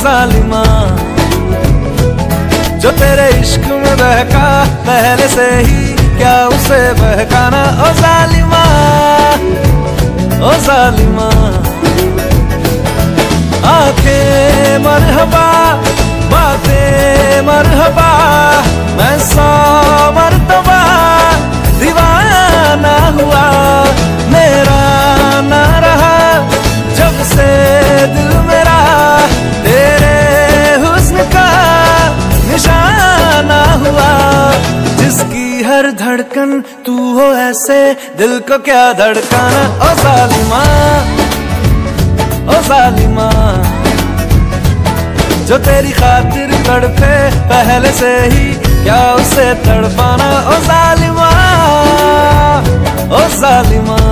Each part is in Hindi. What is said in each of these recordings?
जालिमा, जो तेरे इश्क में बहका, पहले से ही क्या उसे बहकाना? ओ जालिमा ओ जालिमा, आँखें मरहबा, बातें मरहबा, मैं सौ मरतबा। धड़कन, तू हो ऐसे, दिल को क्या धड़काना? ओ सालिमा ओ सालिमा, जो तेरी खातिर तड़पे, पहले से ही क्या उसे तड़पाना? ओ सालिमा ओ सालिमा।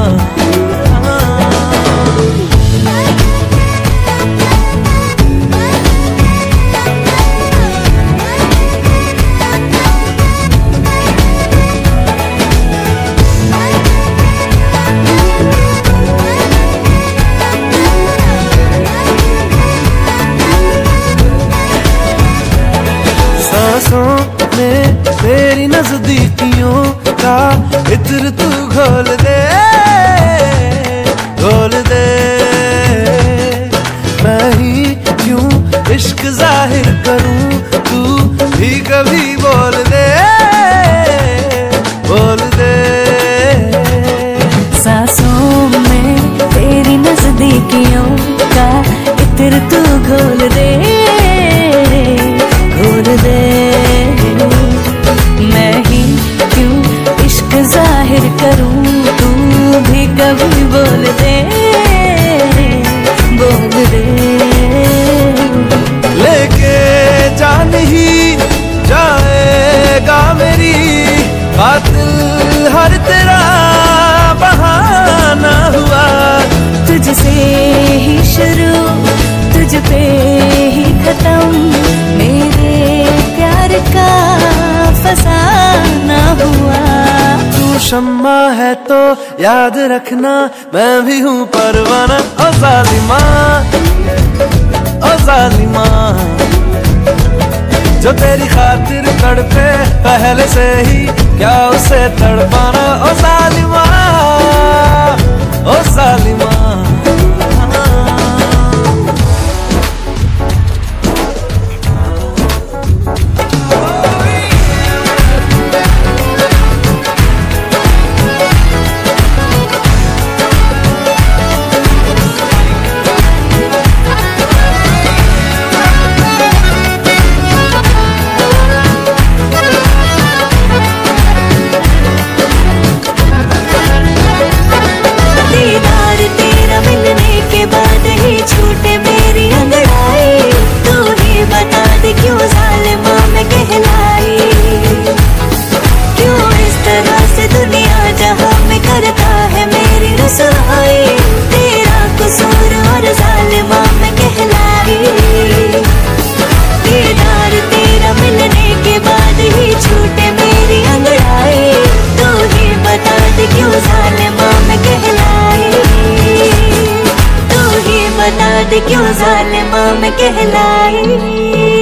में तेरी नजदीकियों का इत्र तू घोल दे। कातिल हर तेरा बहाना हुआ। तुझसे ही शुरू, तुझ पे ही खत्म। मेरे प्यार का फसाना हुआ। तू शम्मा है तो याद रखना, मैं भी हूँ परवाना। ओ जालिमा ओ जालिमा। जो तेरी खातिर तड़पे पहले से ही क्या उसे तड़पाना? ओ सालिमा ओ जालिमा क्यों जालिमा में कहलाई?